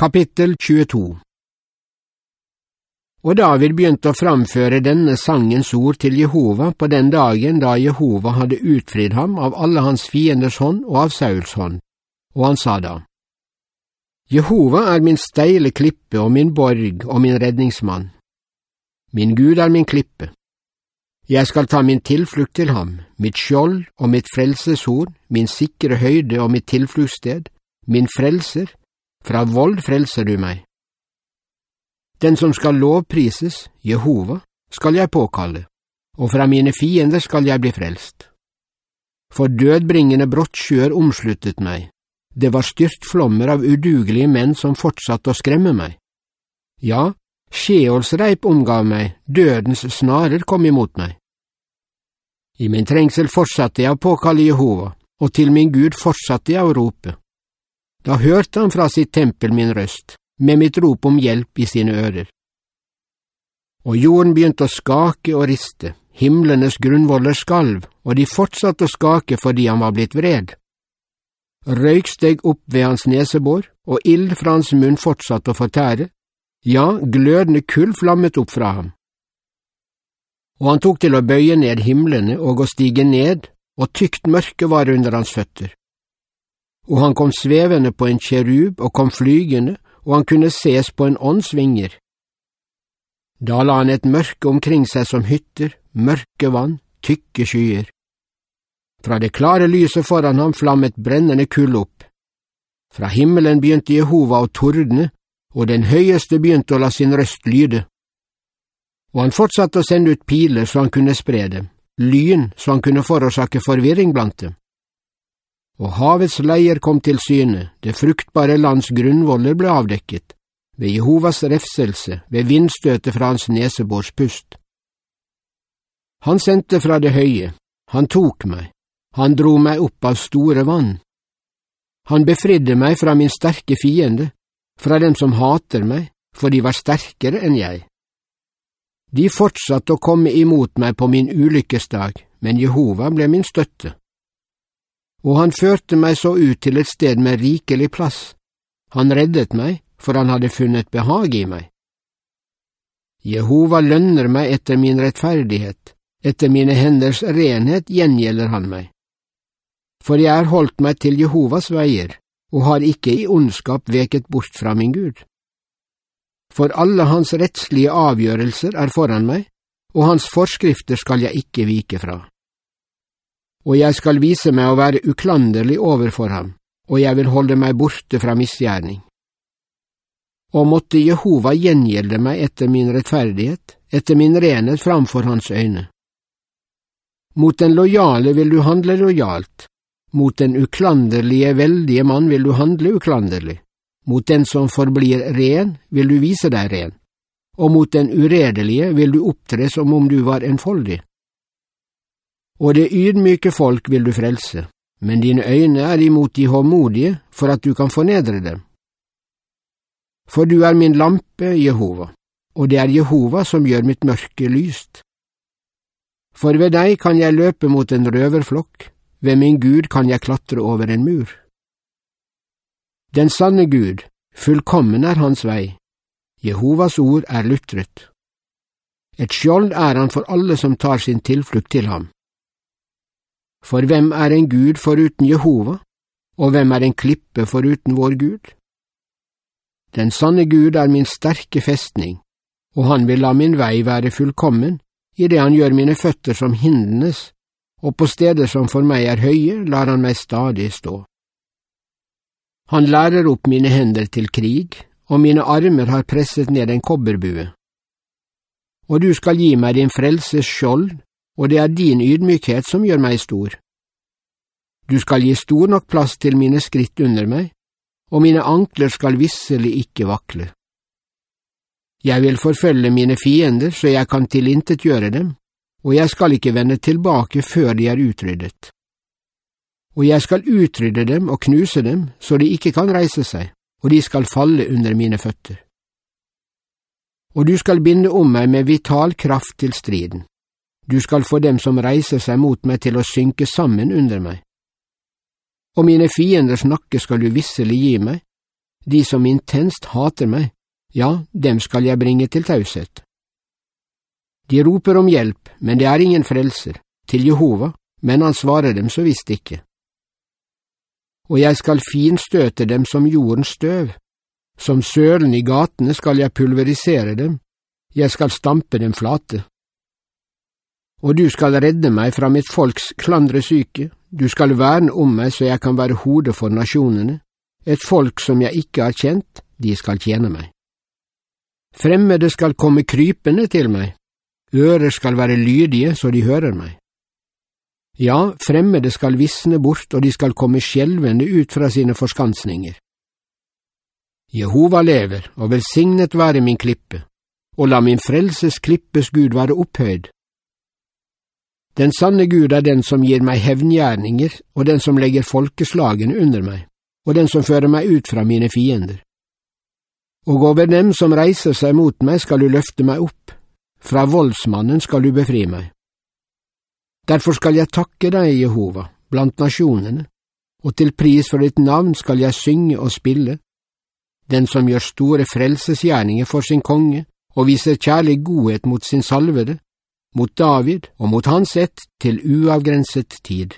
Kapittel 22 Og David begynte å framføre denne sangens ord til Jehova på den dagen da Jehova hadde utfridd ham av alle hans fienders hånd og av Sauls hånd, og han sa da, Jehova er min steile klippe og min borg og min redningsmann. Min Gud er min klippe. Jeg skal ta min tilflukt til ham, mitt skjold og mitt frelseshorn, min sikre høyde og mitt tilfluktssted, min frelser, fra vold frelser du meg. Den som skal lovprises, Jehova, skal jeg påkalle, og fra mine fiender skal jeg bli frelst. For dødbringende brottsjøer omsluttet meg, det var styrtflommer av udugelige menn som fortsatte å skremme meg. Ja, Sjeolsreip omgav meg, dødens snarer kom imot meg. I min trengsel fortsatte jeg å påkalle Jehova, og til min Gud fortsatte jeg å rope. Da hørte han fra sitt tempel min røst, med mitt rop om hjelp i sine ører. Og jorden begynte å skake og riste, himlenes grunnvoller skalv, og de fortsatte å skake fordi han var blitt vred. Røyk steg opp ved hans nesebor, og ild fra hans munn fortsatte å fortære, ja, glødende kull flammet opp fra ham og han tok til å bøye ned himlene og å stige ned, og tykt mørke var under hans føtter. Og han kom svevende på en kjerub og kom flygende, og han kunne ses på en åndsvinger. Da la han et mørke omkring seg som hytter, mørke vann, tykke skyer. Fra det klare lyset foran ham flammet brennende kull opp. Fra himmelen begynte Jehova å tordne, og den høyeste begynte å la sin røst lyde og han fortsatte å sende ut piler så han kunne spre dem, lyn så han kunne forårsake forvirring blant dem. Og havets leier kom til syne, det fruktbare lands grunnvoller ble avdekket, ved Jehovas refselse, ved vindstøtet fra hans nesebors pust. Han sendte fra det høye, han tok meg, han dro meg opp av store vann. Han befridde meg fra min sterke fiende, fra dem som hater meg, for de var sterkere enn jeg. De fortsatte å komme imot meg på min ulykkesdag, men Jehova ble min støtte. Og han førte meg så ut til et sted med rikelig plass. Han reddet meg, for han hadde funnet behag i meg. Jehova lønner meg etter min rettferdighet, etter mine henders renhet gjengjelder han meg. For jeg har holdt meg til Jehovas veier, og har ikke i ondskap veket bort fra min Gud for alle hans rettslige avgjørelser er foran meg, og hans forskrifter skal jeg ikke vike fra. Og jeg skal vise meg å være uklanderlig overfor ham, og jeg vil holde meg borte fra misgjerning. Og måtte Jehova gjengjelde meg etter min rettferdighet, etter min renhet framfor hans øyne. Mot den lojale vil du handle lojalt, mot den uklanderlige veldige mann vil du handle uklanderlig. Mot den som forblir ren, vil du vise deg ren, og mot den uredelige vil du opptre som om du var enfoldig. Og det ydmyke folk vil du frelse, men dine øyne er imot de håndmodige for at du kan fornedre dem. For du er min lampe, Jehova, og det er Jehova som gjør mitt mørke lyst. For ved deg kan jeg løpe mot en røverflokk, ved min Gud kan jeg klatre over en mur. Den sanne Gud, fullkommen er hans vei, Jehovas ord er lutret. Et skjold er han for alle som tar sin tilflukt til ham. For hvem er en Gud foruten Jehova, og hvem er en klippe foruten vår Gud? Den sanne Gud er min sterke festning, og han vil la min vei være fullkommen, i det han gjør mine føtter som hindenes, og på steder som for meg er høye, lar han meg stadig stå. Han lærer opp mine hender til krig, og mine armer har presset ned en kobberbue. Og du skal gi meg din frelses skjold, og det er din ydmykhet som gjør meg stor. Du skal gi stor nok plass til mine skritt under meg, og mine ankler skal visselig ikke vakle. Jeg vil forfølge mine fiender så jeg kan tilintetgjøre dem, og jeg skal ikke vende tilbake før de er utryddet og jeg skal utrydde dem og knuse dem så de ikke kan reise seg, og de skal falle under mine føtter. Og du skal binde om meg med vital kraft til striden. Du skal få dem som reiser seg mot meg til å synke sammen under meg. Og mine fienders nakke skal du visselig gi meg, de som intenst hater meg, ja, dem skal jeg bringe til taushet. De roper om hjelp, men det er ingen frelser, til Jehova, men han svarer dem så visst ikke. Og jeg skal finstøte dem som jordens støv, som sølen i gatene skal jeg pulverisere dem, jeg skal stampe dem flate. Og du skal redde meg fra mitt folks klandresyke, du skal verne om meg så jeg kan være hodet for nasjonene, et folk som jeg ikke har kjent, de skal tjene meg. Fremmede skal komme krypende til meg, ører skal være lydige så de hører meg. Ja, fremmede skal visne bort og de skal komme skjelvende ut fra sine forskansninger. Jehova lever, og velsignet være min klippe, og la min frelses klippes Gud være opphøyd. Den sanne Gud er den som gir meg hevngjerninger, og den som legger folkeslagene under meg, og den som fører meg ut fra mine fiender. Og over dem som reiser seg mot meg skal du løfte meg opp, fra voldsmannen skal du befri meg. Derfor skal jeg takke deg, Jehova, blant nasjonene, og til pris for ditt navn skal jeg synge og spille, den som gjør store frelsesgjerninger for sin konge og viser kjærlig godhet mot sin salvede, mot David og mot hans ett til uavgrenset tid.